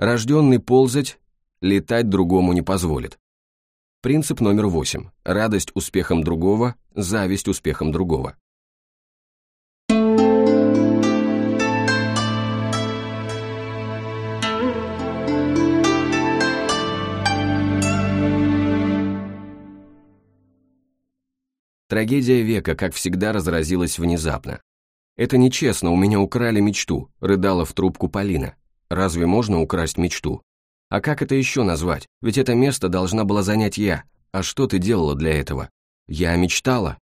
Рожденный ползать, летать другому не позволит. Принцип номер восемь. Радость успехом другого, зависть успехом другого. Трагедия века, как всегда, разразилась внезапно. «Это нечестно, у меня украли мечту», — рыдала в трубку Полина. «Разве можно украсть мечту? А как это еще назвать? Ведь это место должна была занять я. А что ты делала для этого? Я мечтала».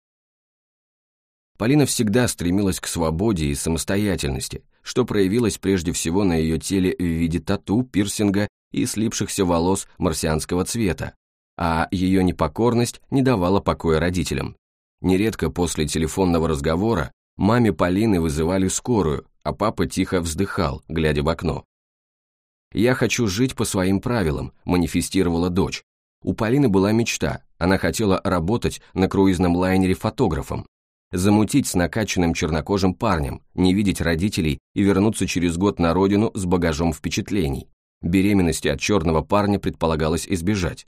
Полина всегда стремилась к свободе и самостоятельности, что проявилось прежде всего на ее теле в виде тату, пирсинга и слипшихся волос марсианского цвета, а ее непокорность не давала покоя родителям. Нередко после телефонного разговора маме Полины вызывали скорую, а папа тихо вздыхал, глядя в окно. «Я хочу жить по своим правилам», – манифестировала дочь. У Полины была мечта, она хотела работать на круизном лайнере фотографом, замутить с накачанным чернокожим парнем, не видеть родителей и вернуться через год на родину с багажом впечатлений. Беременности от черного парня предполагалось избежать.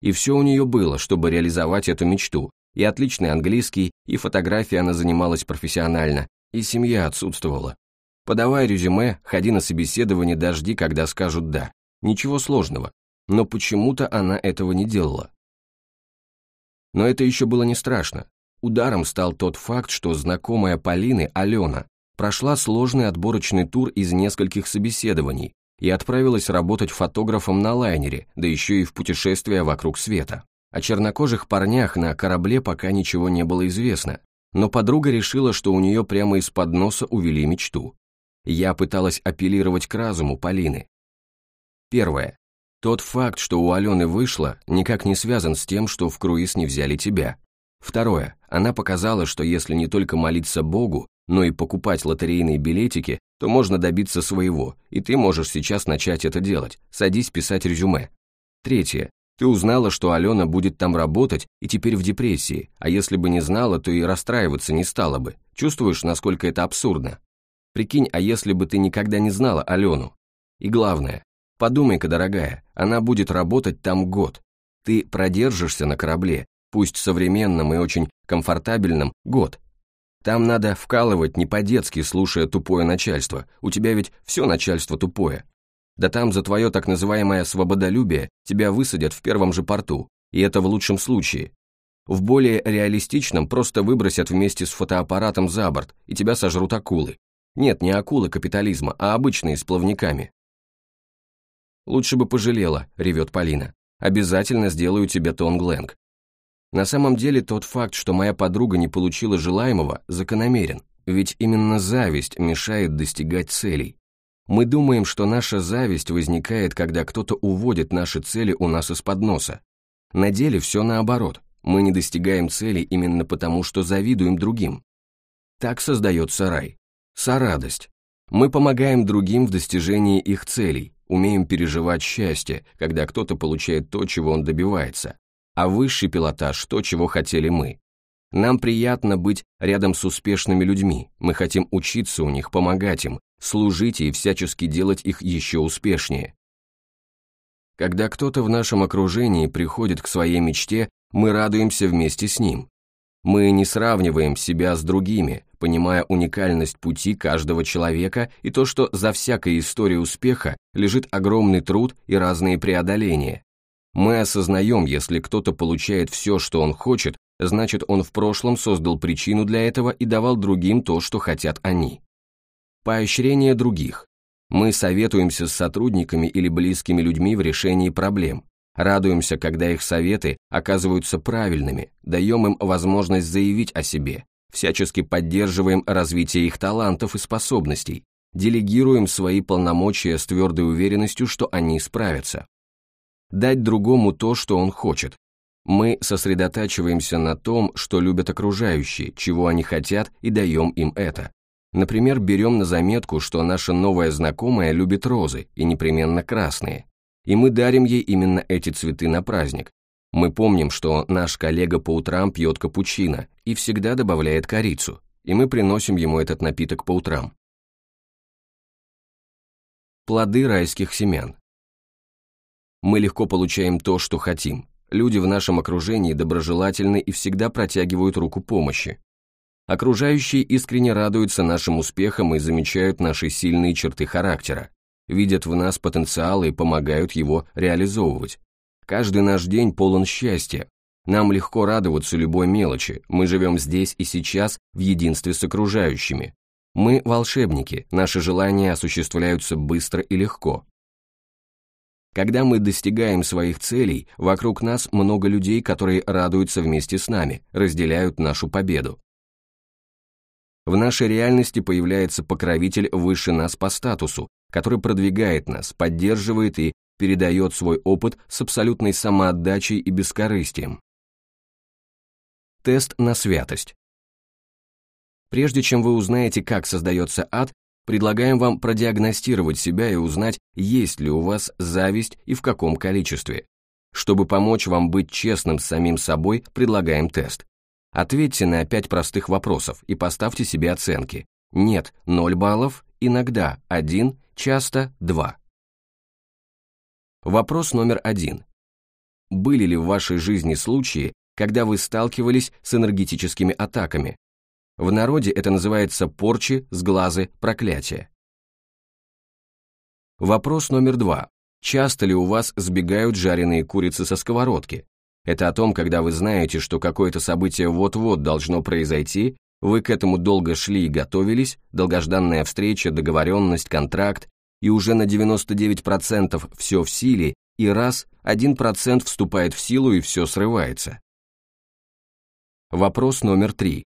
И все у нее было, чтобы реализовать эту мечту, и отличный английский, и фотографии она занималась профессионально, и семья отсутствовала. Подавай резюме, ходи на собеседование, дожди, когда скажут «да». Ничего сложного. Но почему-то она этого не делала. Но это еще было не страшно. Ударом стал тот факт, что знакомая Полины, Алена, прошла сложный отборочный тур из нескольких собеседований и отправилась работать фотографом на лайнере, да еще и в путешествие вокруг света. О чернокожих парнях на корабле пока ничего не было известно, но подруга решила, что у нее прямо из-под носа увели мечту. Я пыталась апеллировать к разуму Полины. Первое. Тот факт, что у Алены вышло, никак не связан с тем, что в круиз не взяли тебя. Второе. Она показала, что если не только молиться Богу, но и покупать лотерейные билетики, то можно добиться своего, и ты можешь сейчас начать это делать. Садись писать резюме. Третье. Ты узнала, что Алена будет там работать и теперь в депрессии, а если бы не знала, то и расстраиваться не стала бы. Чувствуешь, насколько это абсурдно? Прикинь, а если бы ты никогда не знала Алену? И главное, подумай-ка, дорогая, она будет работать там год. Ты продержишься на корабле, пусть современном и очень комфортабельном, год. Там надо вкалывать не по-детски, слушая тупое начальство. У тебя ведь все начальство тупое. Да там за твое так называемое свободолюбие тебя высадят в первом же порту, и это в лучшем случае. В более реалистичном просто выбросят вместе с фотоаппаратом за борт, и тебя сожрут акулы. Нет, не акулы капитализма, а обычные с плавниками. «Лучше бы пожалела», — ревет Полина. «Обязательно сделаю тебе тонгленг». На самом деле тот факт, что моя подруга не получила желаемого, закономерен, ведь именно зависть мешает достигать целей. Мы думаем, что наша зависть возникает, когда кто-то уводит наши цели у нас из-под носа. На деле все наоборот. Мы не достигаем цели именно потому, что завидуем другим. Так создается рай. Сорадость. Мы помогаем другим в достижении их целей, умеем переживать счастье, когда кто-то получает то, чего он добивается, а высший пилотаж – то, чего хотели мы. Нам приятно быть рядом с успешными людьми, мы хотим учиться у них, помогать им, служить и всячески делать их еще успешнее. Когда кто-то в нашем окружении приходит к своей мечте, мы радуемся вместе с ним. Мы не сравниваем себя с другими, понимая уникальность пути каждого человека и то, что за всякой историей успеха лежит огромный труд и разные преодоления. Мы осознаем, если кто-то получает все, что он хочет, значит он в прошлом создал причину для этого и давал другим то, что хотят они. Поощрение других. Мы советуемся с сотрудниками или близкими людьми в решении проблем. Радуемся, когда их советы оказываются правильными, даем им возможность заявить о себе, всячески поддерживаем развитие их талантов и способностей, делегируем свои полномочия с твердой уверенностью, что они справятся. Дать другому то, что он хочет. Мы сосредотачиваемся на том, что любят окружающие, чего они хотят, и даем им это. Например, берем на заметку, что наша новая знакомая любит розы и непременно красные, и мы дарим ей именно эти цветы на праздник. Мы помним, что наш коллега по утрам пьет капучино и всегда добавляет корицу, и мы приносим ему этот напиток по утрам. Плоды райских семян. Мы легко получаем то, что хотим. Люди в нашем окружении доброжелательны и всегда протягивают руку помощи. Окружающие искренне радуются нашим успехам и замечают наши сильные черты характера, видят в нас потенциал и помогают его реализовывать. Каждый наш день полон счастья. Нам легко радоваться любой мелочи, мы живем здесь и сейчас в единстве с окружающими. Мы волшебники, наши желания осуществляются быстро и легко. Когда мы достигаем своих целей, вокруг нас много людей, которые радуются вместе с нами, разделяют нашу победу. В нашей реальности появляется покровитель выше нас по статусу, который продвигает нас, поддерживает и передает свой опыт с абсолютной самоотдачей и бескорыстием. Тест на святость. Прежде чем вы узнаете, как создается ад, предлагаем вам продиагностировать себя и узнать, есть ли у вас зависть и в каком количестве. Чтобы помочь вам быть честным с самим собой, предлагаем тест. Ответьте на пять простых вопросов и поставьте себе оценки. Нет – 0 баллов, иногда – 1, часто – 2. Вопрос номер один. Были ли в вашей жизни случаи, когда вы сталкивались с энергетическими атаками, в народе это называется порчи, сглазы, проклятия. Вопрос номер два. Часто ли у вас сбегают жареные курицы со сковородки? Это о том, когда вы знаете, что какое-то событие вот-вот должно произойти, вы к этому долго шли и готовились, долгожданная встреча, договоренность, контракт, и уже на 99% все в силе, и раз, 1% вступает в силу и все срывается. Вопрос номер три.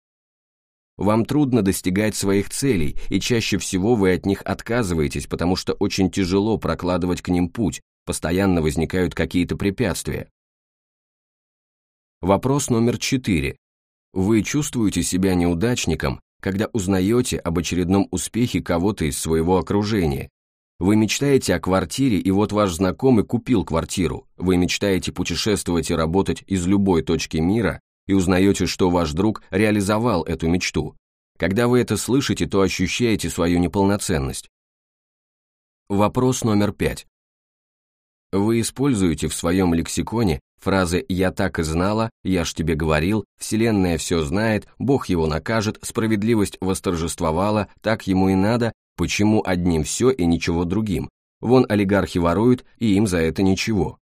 Вам трудно достигать своих целей, и чаще всего вы от них отказываетесь, потому что очень тяжело прокладывать к ним путь, постоянно возникают какие-то препятствия. Вопрос номер четыре. Вы чувствуете себя неудачником, когда узнаете об очередном успехе кого-то из своего окружения. Вы мечтаете о квартире, и вот ваш знакомый купил квартиру. Вы мечтаете путешествовать и работать из любой точки мира, и узнаете, что ваш друг реализовал эту мечту. Когда вы это слышите, то ощущаете свою неполноценность. Вопрос номер пять. Вы используете в своем лексиконе фразы «я так и знала», «я ж тебе говорил», «вселенная все знает», «бог его накажет», «справедливость восторжествовала», «так ему и надо», «почему одним все и ничего другим», «вон олигархи воруют, и им за это ничего».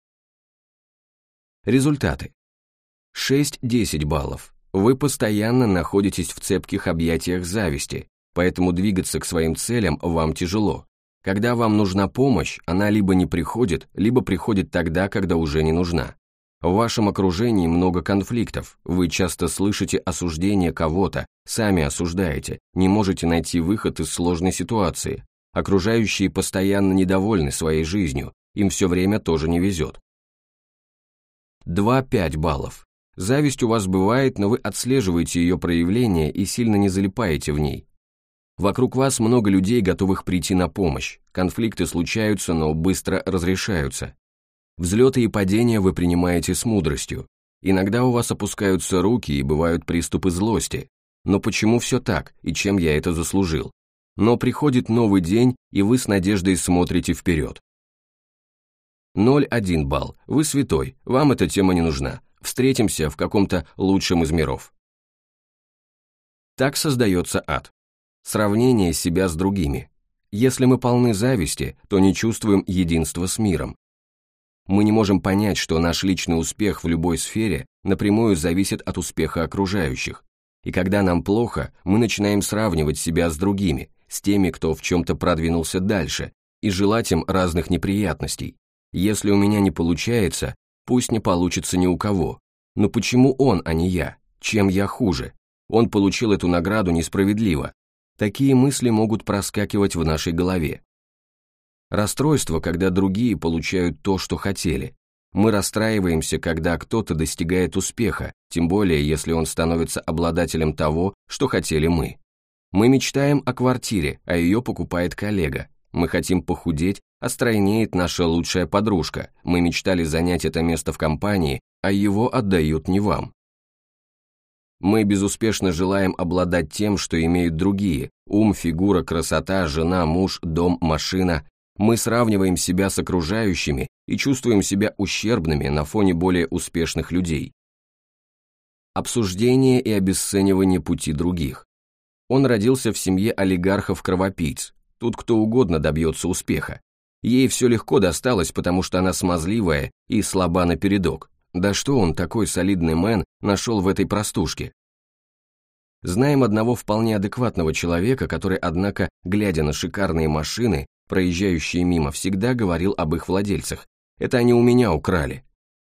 Результаты. 6-10 баллов. Вы постоянно находитесь в цепких объятиях зависти, поэтому двигаться к своим целям вам тяжело. Когда вам нужна помощь, она либо не приходит, либо приходит тогда, когда уже не нужна. В вашем окружении много конфликтов, вы часто слышите осуждение кого-то, сами осуждаете, не можете найти выход из сложной ситуации. Окружающие постоянно недовольны своей жизнью, им все время тоже не везет. 2-5 баллов. Зависть у вас бывает, но вы отслеживаете ее проявление и сильно не залипаете в ней. Вокруг вас много людей, готовых прийти на помощь. Конфликты случаются, но быстро разрешаются. Взлеты и падения вы принимаете с мудростью. Иногда у вас опускаются руки и бывают приступы злости. Но почему все так, и чем я это заслужил? Но приходит новый день, и вы с надеждой смотрите вперед. 0,1 балл. Вы святой, вам эта тема не нужна. Встретимся в каком-то лучшем из миров. Так создается ад. Сравнение себя с другими. Если мы полны зависти, то не чувствуем единства с миром. Мы не можем понять, что наш личный успех в любой сфере напрямую зависит от успеха окружающих. И когда нам плохо, мы начинаем сравнивать себя с другими, с теми, кто в чем-то продвинулся дальше, и желать им разных неприятностей. Если у меня не получается, Пусть не получится ни у кого. Но почему он, а не я? Чем я хуже? Он получил эту награду несправедливо. Такие мысли могут проскакивать в нашей голове. Расстройство, когда другие получают то, что хотели. Мы расстраиваемся, когда кто-то достигает успеха, тем более, если он становится обладателем того, что хотели мы. Мы мечтаем о квартире, а ее покупает коллега. Мы хотим похудеть, а стройнеет наша лучшая подружка. Мы мечтали занять это место в компании, а его отдают не вам. Мы безуспешно желаем обладать тем, что имеют другие. Ум, фигура, красота, жена, муж, дом, машина. Мы сравниваем себя с окружающими и чувствуем себя ущербными на фоне более успешных людей. Обсуждение и обесценивание пути других. Он родился в семье олигархов-кровопийц. Тут кто угодно добьется успеха. Ей все легко досталось, потому что она смазливая и слаба напередок. Да что он, такой солидный мэн, нашел в этой простушке? Знаем одного вполне адекватного человека, который, однако, глядя на шикарные машины, проезжающие мимо, всегда говорил об их владельцах. Это они у меня украли.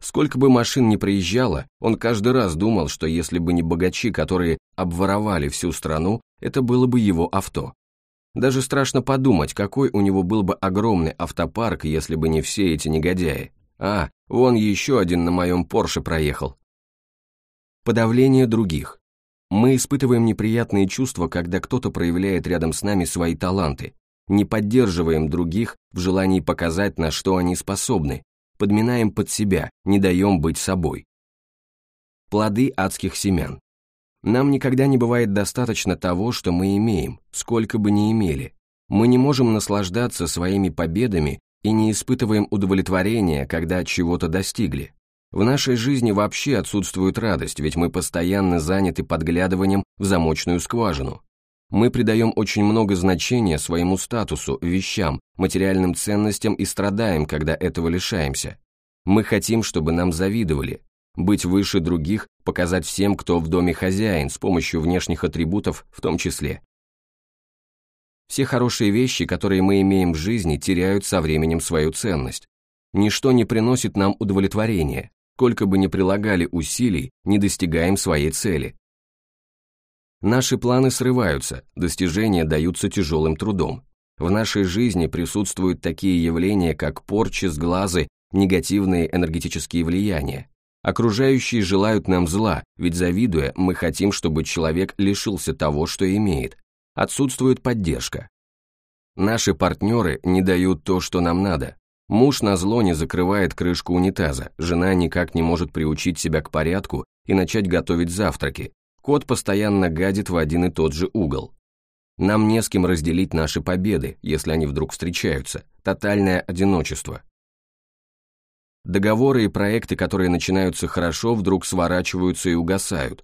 Сколько бы машин ни проезжало, он каждый раз думал, что если бы не богачи, которые обворовали всю страну, это было бы его авто. Даже страшно подумать, какой у него был бы огромный автопарк, если бы не все эти негодяи. А, вон еще один на моем Порше проехал. Подавление других. Мы испытываем неприятные чувства, когда кто-то проявляет рядом с нами свои таланты, не поддерживаем других в желании показать, на что они способны, подминаем под себя, не даем быть собой. Плоды адских семян. Нам никогда не бывает достаточно того, что мы имеем, сколько бы ни имели. Мы не можем наслаждаться своими победами и не испытываем удовлетворения, когда чего-то достигли. В нашей жизни вообще отсутствует радость, ведь мы постоянно заняты подглядыванием в замочную скважину. Мы придаем очень много значения своему статусу, вещам, материальным ценностям и страдаем, когда этого лишаемся. Мы хотим, чтобы нам завидовали, быть выше других, показать всем, кто в доме хозяин, с помощью внешних атрибутов в том числе. Все хорошие вещи, которые мы имеем в жизни, теряют со временем свою ценность. Ничто не приносит нам удовлетворения, сколько бы ни прилагали усилий, не достигаем своей цели. Наши планы срываются, достижения даются тяжелым трудом. В нашей жизни присутствуют такие явления, как порчи, сглазы, негативные энергетические влияния. Окружающие желают нам зла, ведь завидуя, мы хотим, чтобы человек лишился того, что имеет. Отсутствует поддержка. Наши партнеры не дают то, что нам надо. Муж на зло не закрывает крышку унитаза, жена никак не может приучить себя к порядку и начать готовить завтраки, Кот постоянно гадит в один и тот же угол. Нам не с кем разделить наши победы, если они вдруг встречаются. Тотальное одиночество. Договоры и проекты, которые начинаются хорошо, вдруг сворачиваются и угасают.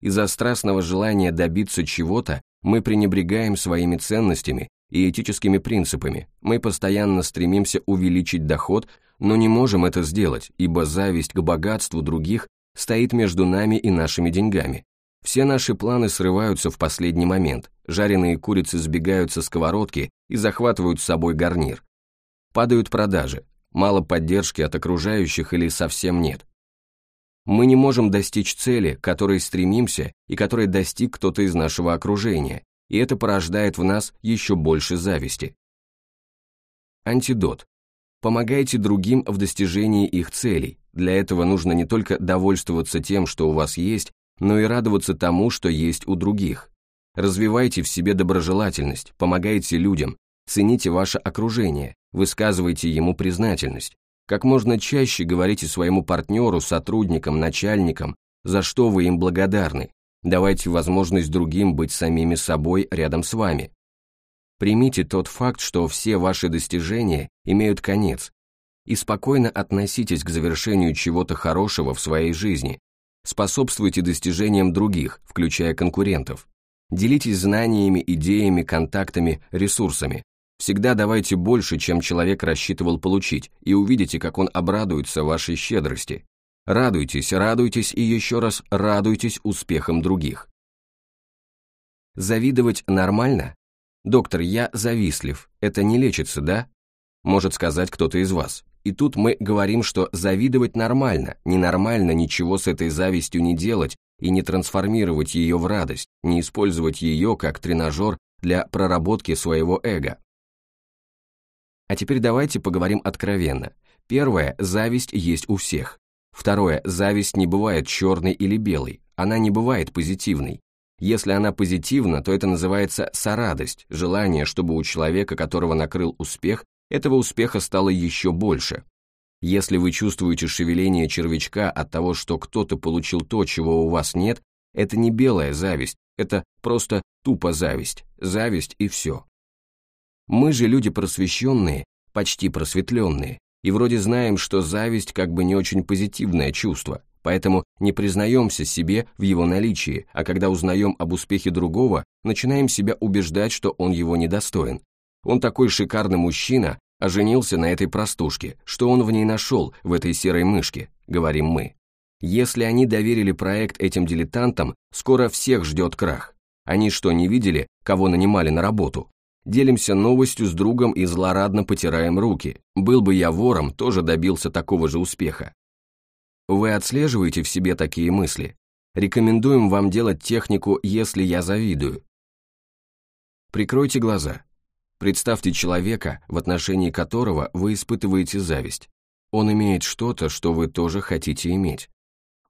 Из-за страстного желания добиться чего-то мы пренебрегаем своими ценностями и этическими принципами, мы постоянно стремимся увеличить доход, но не можем это сделать, ибо зависть к богатству других стоит между нами и нашими деньгами. Все наши планы срываются в последний момент, жареные курицы сбегают со сковородки и захватывают с собой гарнир. Падают продажи, мало поддержки от окружающих или совсем нет. Мы не можем достичь цели, к которой стремимся и которой достиг кто-то из нашего окружения, и это порождает в нас еще больше зависти. Антидот. Помогайте другим в достижении их целей, для этого нужно не только довольствоваться тем, что у вас есть, но и радоваться тому, что есть у других. Развивайте в себе доброжелательность, помогайте людям, цените ваше окружение, высказывайте ему признательность. Как можно чаще говорите своему партнеру, сотрудникам, начальникам, за что вы им благодарны. Давайте возможность другим быть самими собой рядом с вами. Примите тот факт, что все ваши достижения имеют конец, и спокойно относитесь к завершению чего-то хорошего в своей жизни. Способствуйте достижениям других, включая конкурентов. Делитесь знаниями, идеями, контактами, ресурсами. Всегда давайте больше, чем человек рассчитывал получить, и увидите, как он обрадуется вашей щедрости. Радуйтесь, радуйтесь и еще раз радуйтесь успехам других. Завидовать нормально? Доктор, я завистлив. Это не лечится, да? Может сказать кто-то из вас. И тут мы говорим, что завидовать нормально, ненормально ничего с этой завистью не делать и не трансформировать ее в радость, не использовать ее как тренажер для проработки своего эго. А теперь давайте поговорим откровенно. Первое, зависть есть у всех. Второе, зависть не бывает черной или белой, она не бывает позитивной. Если она позитивна, то это называется сорадость, желание, чтобы у человека, которого накрыл успех, этого успеха стало еще больше. Если вы чувствуете шевеление червячка от того, что кто-то получил то, чего у вас нет, это не белая зависть, это просто тупо зависть, зависть и все. Мы же люди просвещенные, почти просветленные, и вроде знаем, что зависть как бы не очень позитивное чувство, поэтому не признаемся себе в его наличии, а когда узнаем об успехе другого, начинаем себя убеждать, что он его недостоин. Он такой шикарный мужчина, а женился на этой простушке, что он в ней нашел, в этой серой мышке, говорим мы. Если они доверили проект этим дилетантам, скоро всех ждет крах. Они что, не видели, кого нанимали на работу? Делимся новостью с другом и злорадно потираем руки. Был бы я вором, тоже добился такого же успеха. Вы отслеживаете в себе такие мысли? Рекомендуем вам делать технику «если я завидую». Прикройте глаза. Представьте человека, в отношении которого вы испытываете зависть. Он имеет что-то, что вы тоже хотите иметь.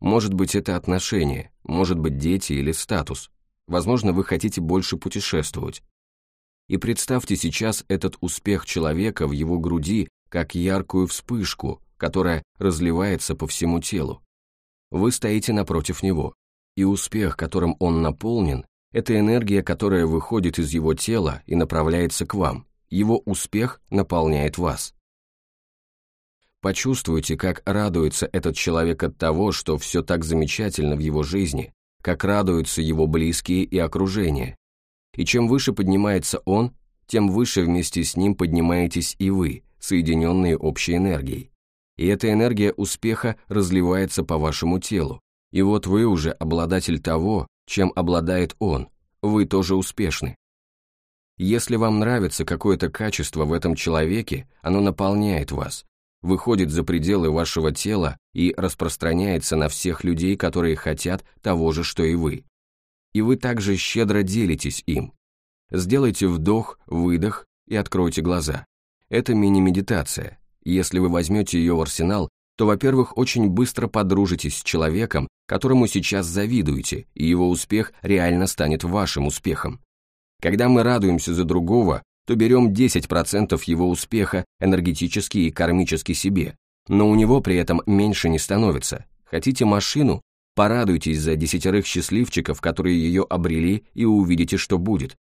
Может быть, это отношения, может быть, дети или статус. Возможно, вы хотите больше путешествовать. И представьте сейчас этот успех человека в его груди как яркую вспышку, которая разливается по всему телу. Вы стоите напротив него, и успех, которым он наполнен, это энергия, которая выходит из его тела и направляется к вам. Его успех наполняет вас. Почувствуйте, как радуется этот человек от того, что все так замечательно в его жизни, как радуются его близкие и окружение. И чем выше поднимается он, тем выше вместе с ним поднимаетесь и вы, соединенные общей энергией. И эта энергия успеха разливается по вашему телу. И вот вы уже обладатель того, чем обладает он, вы тоже успешны. Если вам нравится какое-то качество в этом человеке, оно наполняет вас, выходит за пределы вашего тела и распространяется на всех людей, которые хотят того же, что и вы. И вы также щедро делитесь им. Сделайте вдох, выдох и откройте глаза. Это мини-медитация. Если вы возьмете ее в арсенал, то, во-первых, очень быстро подружитесь с человеком, которому сейчас завидуете, и его успех реально станет вашим успехом. Когда мы радуемся за другого, то берем 10% его успеха энергетически и кармически себе, но у него при этом меньше не становится. Хотите машину? Порадуйтесь за десятерых счастливчиков, которые ее обрели, и увидите, что будет.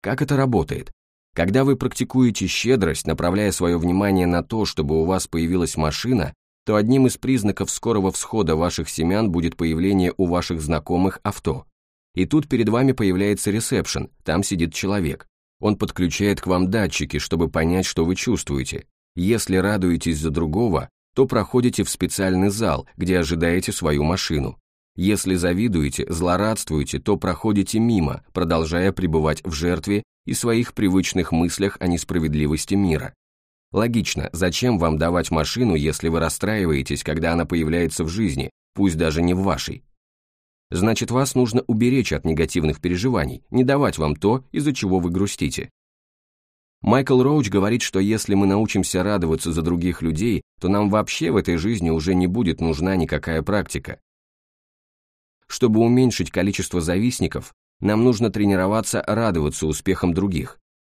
Как это работает? Когда вы практикуете щедрость, направляя свое внимание на то, чтобы у вас появилась машина, то одним из признаков скорого всхода ваших семян будет появление у ваших знакомых авто. И тут перед вами появляется ресепшн, там сидит человек. Он подключает к вам датчики, чтобы понять, что вы чувствуете. Если радуетесь за другого, то проходите в специальный зал, где ожидаете свою машину. Если завидуете, злорадствуете, то проходите мимо, продолжая пребывать в жертве и своих привычных мыслях о несправедливости мира. Логично, зачем вам давать машину, если вы расстраиваетесь, когда она появляется в жизни, пусть даже не в вашей? Значит, вас нужно уберечь от негативных переживаний, не давать вам то, из-за чего вы грустите. Майкл Роуч говорит, что если мы научимся радоваться за других людей, то нам вообще в этой жизни уже не будет нужна никакая практика. Чтобы уменьшить количество завистников, нам нужно тренироваться радоваться успехам других,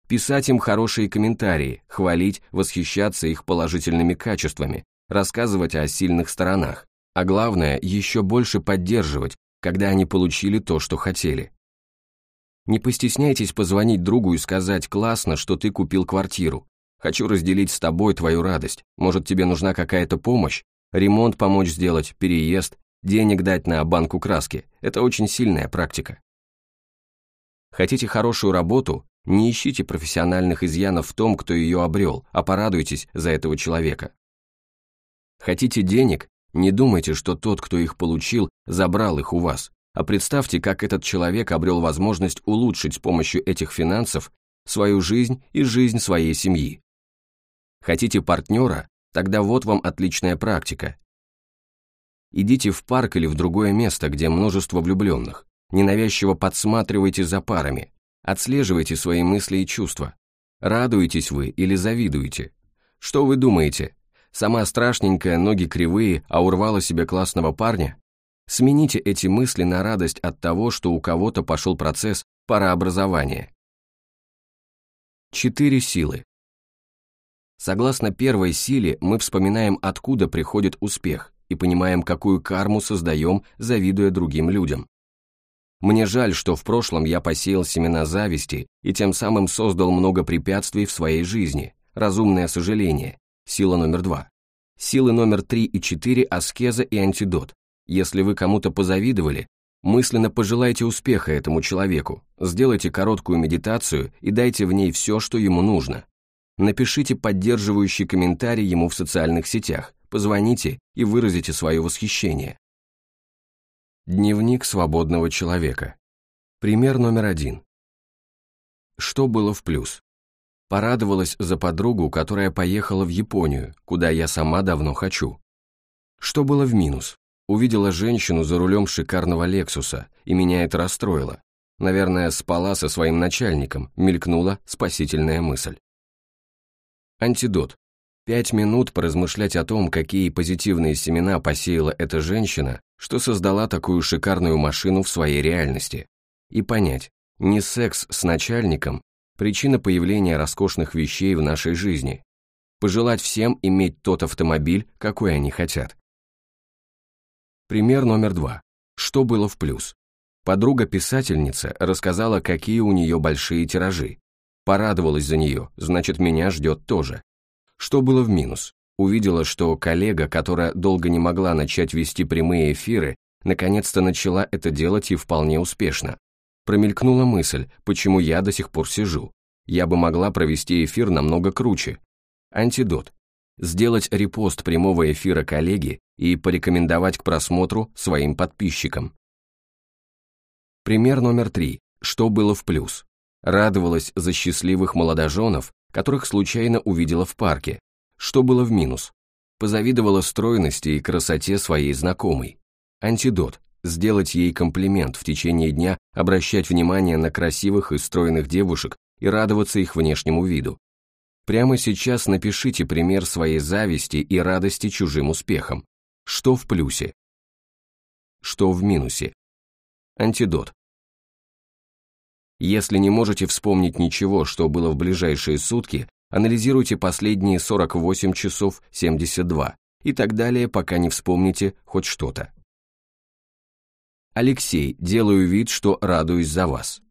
писать им хорошие комментарии, хвалить, восхищаться их положительными качествами, рассказывать о сильных сторонах, а главное, еще больше поддерживать, когда они получили то, что хотели. Не постесняйтесь позвонить другу и сказать «классно, что ты купил квартиру. Хочу разделить с тобой твою радость. Может, тебе нужна какая-то помощь? Ремонт помочь сделать, переезд, денег дать на банку краски. Это очень сильная практика. Хотите хорошую работу? Не ищите профессиональных изъянов в том, кто ее обрел, а порадуйтесь за этого человека. Хотите денег? Не думайте, что тот, кто их получил, забрал их у вас, а представьте, как этот человек обрел возможность улучшить с помощью этих финансов свою жизнь и жизнь своей семьи. Хотите партнера? Тогда вот вам отличная практика. Идите в парк или в другое место, где множество влюбленных. Ненавязчиво подсматривайте за парами. Отслеживайте свои мысли и чувства. Радуетесь вы или завидуете? Что вы думаете? Сама страшненькая, ноги кривые, а урвала себе классного парня? Смените эти мысли на радость от того, что у кого-то пошел процесс парообразования. Четыре силы. Согласно первой силе, мы вспоминаем, откуда приходит успех, и понимаем, какую карму создаем, завидуя другим людям. Мне жаль, что в прошлом я посеял семена зависти и тем самым создал много препятствий в своей жизни. Разумное сожаление. Сила номер два. Силы номер три и четыре – аскеза и антидот. Если вы кому-то позавидовали, мысленно пожелайте успеха этому человеку, сделайте короткую медитацию и дайте в ней все, что ему нужно. Напишите поддерживающий комментарий ему в социальных сетях, позвоните и выразите свое восхищение. Дневник свободного человека. Пример номер один. Что было в плюс? Порадовалась за подругу, которая поехала в Японию, куда я сама давно хочу. Что было в минус? Увидела женщину за рулем шикарного Лексуса, и меня это расстроило. Наверное, спала со своим начальником, мелькнула спасительная мысль. Антидот. Пять минут поразмышлять о том, какие позитивные семена посеяла эта женщина, что создала такую шикарную машину в своей реальности. И понять, не секс с начальником – причина появления роскошных вещей в нашей жизни. Пожелать всем иметь тот автомобиль, какой они хотят. Пример номер два. Что было в плюс? Подруга-писательница рассказала, какие у нее большие тиражи. Порадовалась за нее, значит, меня ждет тоже. Что было в минус? Увидела, что коллега, которая долго не могла начать вести прямые эфиры, наконец-то начала это делать и вполне успешно. Промелькнула мысль, почему я до сих пор сижу. Я бы могла провести эфир намного круче. Антидот. Сделать репост прямого эфира коллеги и порекомендовать к просмотру своим подписчикам. Пример номер три. Что было в плюс? Радовалась за счастливых молодоженов, которых случайно увидела в парке. Что было в минус? Позавидовала стройности и красоте своей знакомой. Антидот. Сделать ей комплимент в течение дня, обращать внимание на красивых и стройных девушек и радоваться их внешнему виду. Прямо сейчас напишите пример своей зависти и радости чужим успехам. Что в плюсе? Что в минусе? Антидот. Если не можете вспомнить ничего, что было в ближайшие сутки, анализируйте последние 48 часов 72 и так далее, пока не вспомните хоть что-то. Алексей, делаю вид, что радуюсь за вас.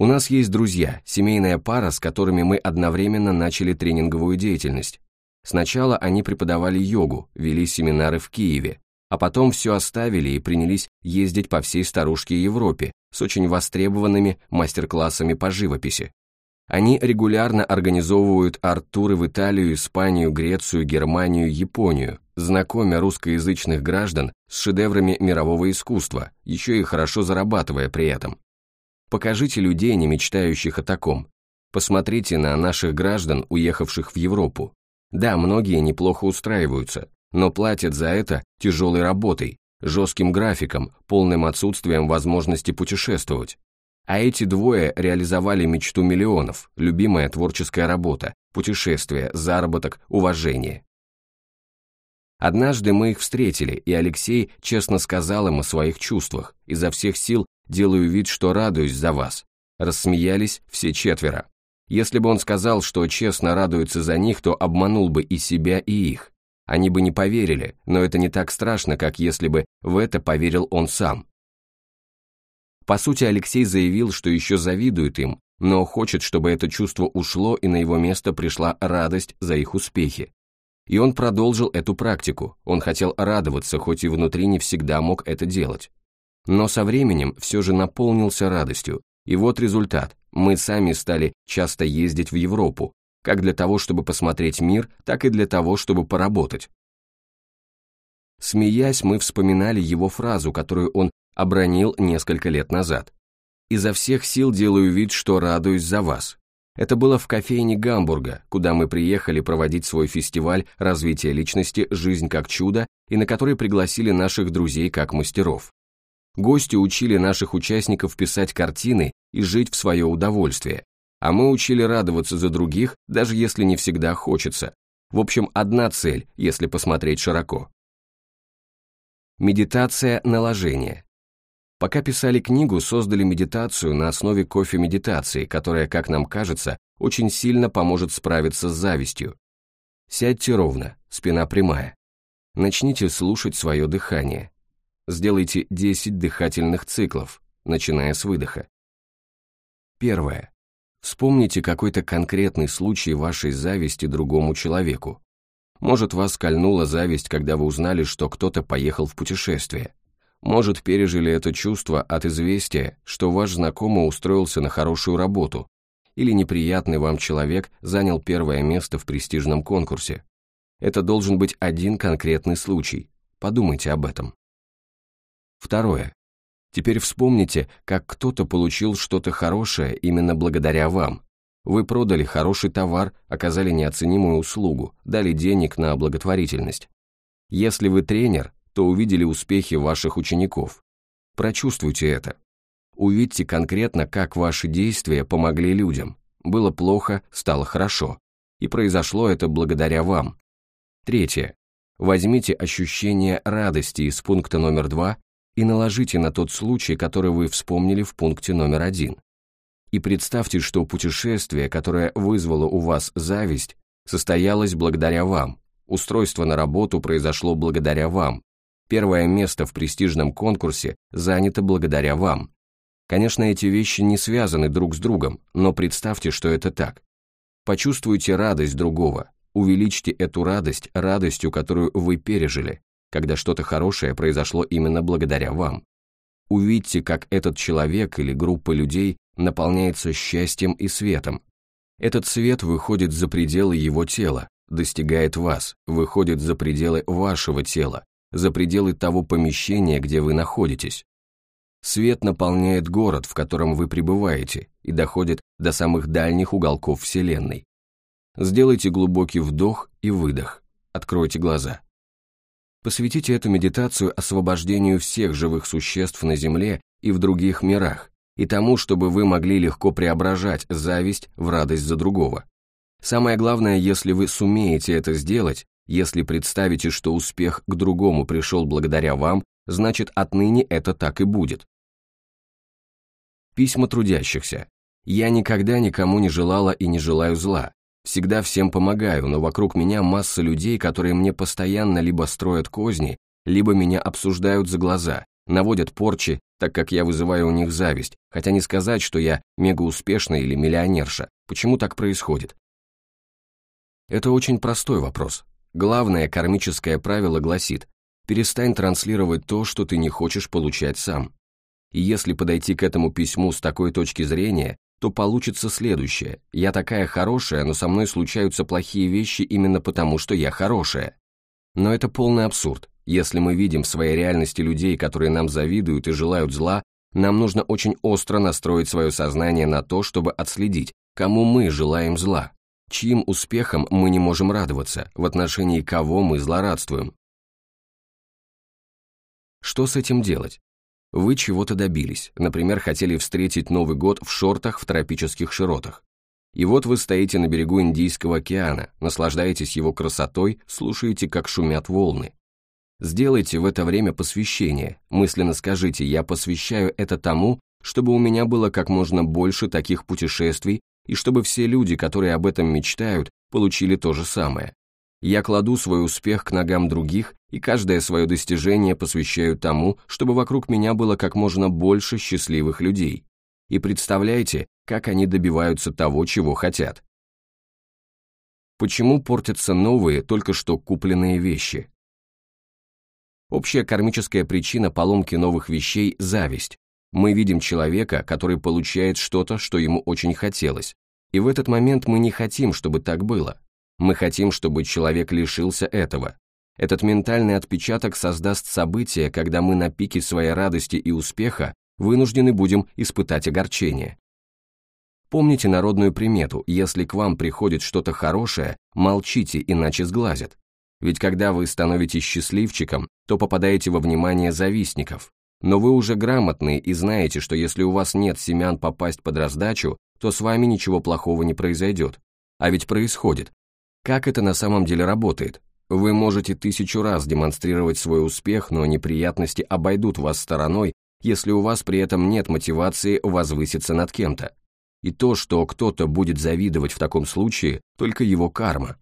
У нас есть друзья, семейная пара, с которыми мы одновременно начали тренинговую деятельность. Сначала они преподавали йогу, вели семинары в Киеве, а потом все оставили и принялись ездить по всей старушке Европе с очень востребованными мастер-классами по живописи. Они регулярно организовывают арт-туры в Италию, Испанию, Грецию, Германию, Японию, знакомя русскоязычных граждан с шедеврами мирового искусства, еще и хорошо зарабатывая при этом. Покажите людей, не мечтающих о таком. Посмотрите на наших граждан, уехавших в Европу. Да, многие неплохо устраиваются, но платят за это тяжелой работой, жестким графиком, полным отсутствием возможности путешествовать. А эти двое реализовали мечту миллионов, любимая творческая работа, путешествие, заработок, уважение. Однажды мы их встретили, и Алексей честно сказал им о своих чувствах, изо всех сил делаю вид, что радуюсь за вас. Рассмеялись все четверо. Если бы он сказал, что честно радуется за них, то обманул бы и себя, и их. Они бы не поверили, но это не так страшно, как если бы в это поверил он сам. По сути, Алексей заявил, что еще завидует им, но хочет, чтобы это чувство ушло и на его место пришла радость за их успехи. И он продолжил эту практику, он хотел радоваться, хоть и внутри не всегда мог это делать. Но со временем все же наполнился радостью, и вот результат, мы сами стали часто ездить в Европу, как для того, чтобы посмотреть мир, так и для того, чтобы поработать. Смеясь, мы вспоминали его фразу, которую он обронил несколько лет назад. «Изо всех сил делаю вид, что радуюсь за вас». Это было в кофейне Гамбурга, куда мы приехали проводить свой фестиваль развития личности «Жизнь как чудо» и на который пригласили наших друзей как мастеров. Гости учили наших участников писать картины и жить в свое удовольствие, а мы учили радоваться за других, даже если не всегда хочется. В общем, одна цель, если посмотреть широко. Медитация наложения. Пока писали книгу, создали медитацию на основе кофе-медитации, которая, как нам кажется, очень сильно поможет справиться с завистью. Сядьте ровно, спина прямая. Начните слушать свое дыхание. Сделайте 10 дыхательных циклов. начиная с выдоха. Первое. Вспомните какой-то конкретный случай вашей зависти другому человеку. Может, вас кольнула зависть, когда вы узнали, что кто-то поехал в путешествие. Может, пережили это чувство от известия, что ваш знакомый устроился на хорошую работу, или неприятный вам человек занял первое место в престижном конкурсе. Это должен быть один конкретный случай. Подумайте об этом. Второе. Теперь вспомните, как кто-то получил что-то хорошее именно благодаря вам. Вы продали хороший товар, оказали неоценимую услугу, дали денег на благотворительность. Если вы тренер, то увидели успехи ваших учеников. Прочувствуйте это. Увидьте конкретно, как ваши действия помогли людям. Было плохо, стало хорошо. И произошло это благодаря вам. Третье. Возьмите ощущение радости из пункта номер два и наложите на тот случай, который вы вспомнили в пункте номер один. И представьте, что путешествие, которое вызвало у вас зависть, состоялось благодаря вам, устройство на работу произошло благодаря вам, первое место в престижном конкурсе занято благодаря вам. Конечно, эти вещи не связаны друг с другом, но представьте, что это так. Почувствуйте радость другого, увеличьте эту радость радостью, которую вы пережили, когда что-то хорошее произошло именно благодаря вам. Увидьте, как этот человек или группа людей наполняется счастьем и светом. Этот свет выходит за пределы его тела, достигает вас, выходит за пределы вашего тела, за пределы того помещения, где вы находитесь. Свет наполняет город, в котором вы пребываете, и доходит до самых дальних уголков Вселенной. Сделайте глубокий вдох и выдох. Откройте глаза. Посвятите эту медитацию освобождению всех живых существ на Земле и в других мирах, и тому, чтобы вы могли легко преображать зависть в радость за другого. Самое главное, если вы сумеете это сделать, если представите, что успех к другому пришел благодаря вам, значит отныне это так и будет. Письма трудящихся. Я никогда никому не желала и не желаю зла. Всегда всем помогаю, но вокруг меня масса людей, которые мне постоянно либо строят козни, либо меня обсуждают за глаза, наводят порчи, так как я вызываю у них зависть, хотя не сказать, что я мегауспешная или миллионерша. Почему так происходит? Это очень простой вопрос. Главное кармическое правило гласит «перестань транслировать то, что ты не хочешь получать сам». И если подойти к этому письму с такой точки зрения, то получится следующее. Я такая хорошая, но со мной случаются плохие вещи именно потому, что я хорошая. Но это полный абсурд. Если мы видим в своей реальности людей, которые нам завидуют и желают зла, нам нужно очень остро настроить свое сознание на то, чтобы отследить, кому мы желаем зла, чьим успехом мы не можем радоваться, в отношении кого мы злорадствуем. Что с этим делать? Вы чего-то добились, например, хотели встретить Новый год в шортах в тропических широтах. И вот вы стоите на берегу Индийского океана, наслаждаетесь его красотой, слушаете, как шумят волны. Сделайте в это время посвящение, мысленно скажите «я посвящаю это тому, чтобы у меня было как можно больше таких путешествий и чтобы все люди, которые об этом мечтают, получили то же самое. Я кладу свой успех к ногам других и каждое свое достижение посвящаю тому, чтобы вокруг меня было как можно больше счастливых людей. И представляете, как они добиваются того, чего хотят. Почему портятся новые, только что купленные вещи? Общая кармическая причина поломки новых вещей – зависть. Мы видим человека, который получает что-то, что ему очень хотелось. И в этот момент мы не хотим, чтобы так было. Мы хотим, чтобы человек лишился этого. Этот ментальный отпечаток создаст событие, когда мы на пике своей радости и успеха вынуждены будем испытать огорчение. Помните народную примету, если к вам приходит что-то хорошее, молчите, иначе сглазят. Ведь когда вы становитесь счастливчиком, то попадаете во внимание завистников. Но вы уже грамотные и знаете, что если у вас нет семян попасть под раздачу, то с вами ничего плохого не произойдет. А ведь происходит. Как это на самом деле работает? Вы можете тысячу раз демонстрировать свой успех, но неприятности обойдут вас стороной, если у вас при этом нет мотивации возвыситься над кем-то. И то, что кто-то будет завидовать в таком случае, только его карма.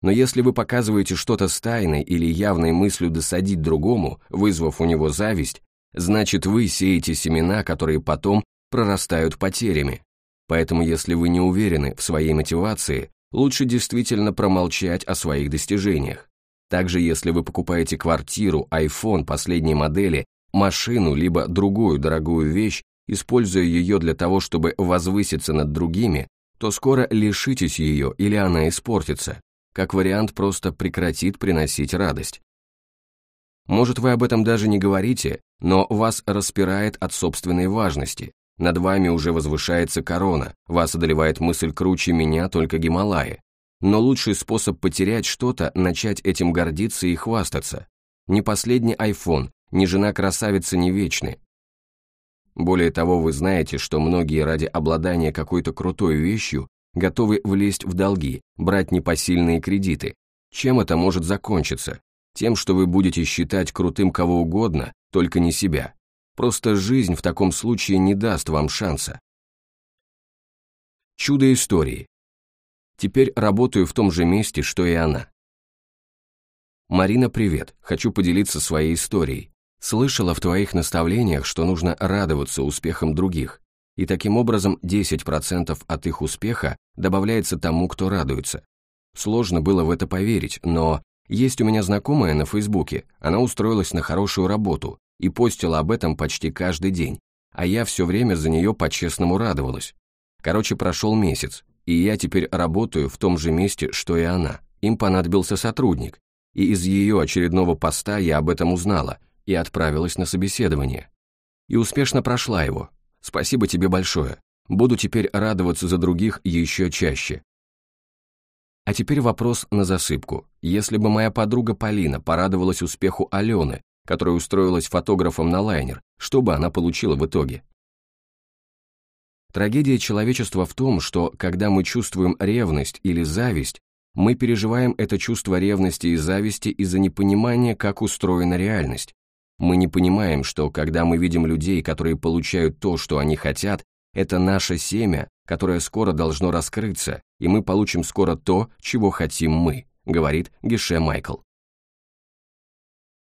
Но если вы показываете что-то с тайной или явной мыслью досадить другому, вызвав у него зависть, значит вы сеете семена, которые потом прорастают потерями. Поэтому если вы не уверены в своей мотивации, лучше действительно промолчать о своих достижениях. Также если вы покупаете квартиру, iPhone последней модели, машину либо другую дорогую вещь, используя ее для того, чтобы возвыситься над другими, то скоро лишитесь ее или она испортится. Как вариант, просто прекратит приносить радость. Может, вы об этом даже не говорите, но вас распирает от собственной важности. Над вами уже возвышается корона, вас одолевает мысль круче меня, только Гималаи. Но лучший способ потерять что-то – начать этим гордиться и хвастаться. Не последний iPhone, ни жена красавица не вечны. Более того, вы знаете, что многие ради обладания какой-то крутой вещью готовы влезть в долги, брать непосильные кредиты. Чем это может закончиться? Тем, что вы будете считать крутым кого угодно, только не себя. Просто жизнь в таком случае не даст вам шанса. Чудо истории. Теперь работаю в том же месте, что и она. Марина, привет. Хочу поделиться своей историей. Слышала в твоих наставлениях, что нужно радоваться успехам других, и таким образом 10% от их успеха добавляется тому, кто радуется. Сложно было в это поверить, но есть у меня знакомая на Фейсбуке, она устроилась на хорошую работу и постила об этом почти каждый день, а я все время за нее по-честному радовалась. Короче, прошел месяц, и я теперь работаю в том же месте, что и она. Им понадобился сотрудник, и из ее очередного поста я об этом узнала – и отправилась на собеседование. И успешно прошла его. Спасибо тебе большое. Буду теперь радоваться за других еще чаще. А теперь вопрос на засыпку. Если бы моя подруга Полина порадовалась успеху Алены, которая устроилась фотографом на лайнер, что бы она получила в итоге? Трагедия человечества в том, что когда мы чувствуем ревность или зависть, мы переживаем это чувство ревности и зависти из-за непонимания, как устроена реальность, мы не понимаем, что когда мы видим людей, которые получают то, что они хотят, это наше семя, которое скоро должно раскрыться, и мы получим скоро то, чего хотим мы, говорит Гише Майкл.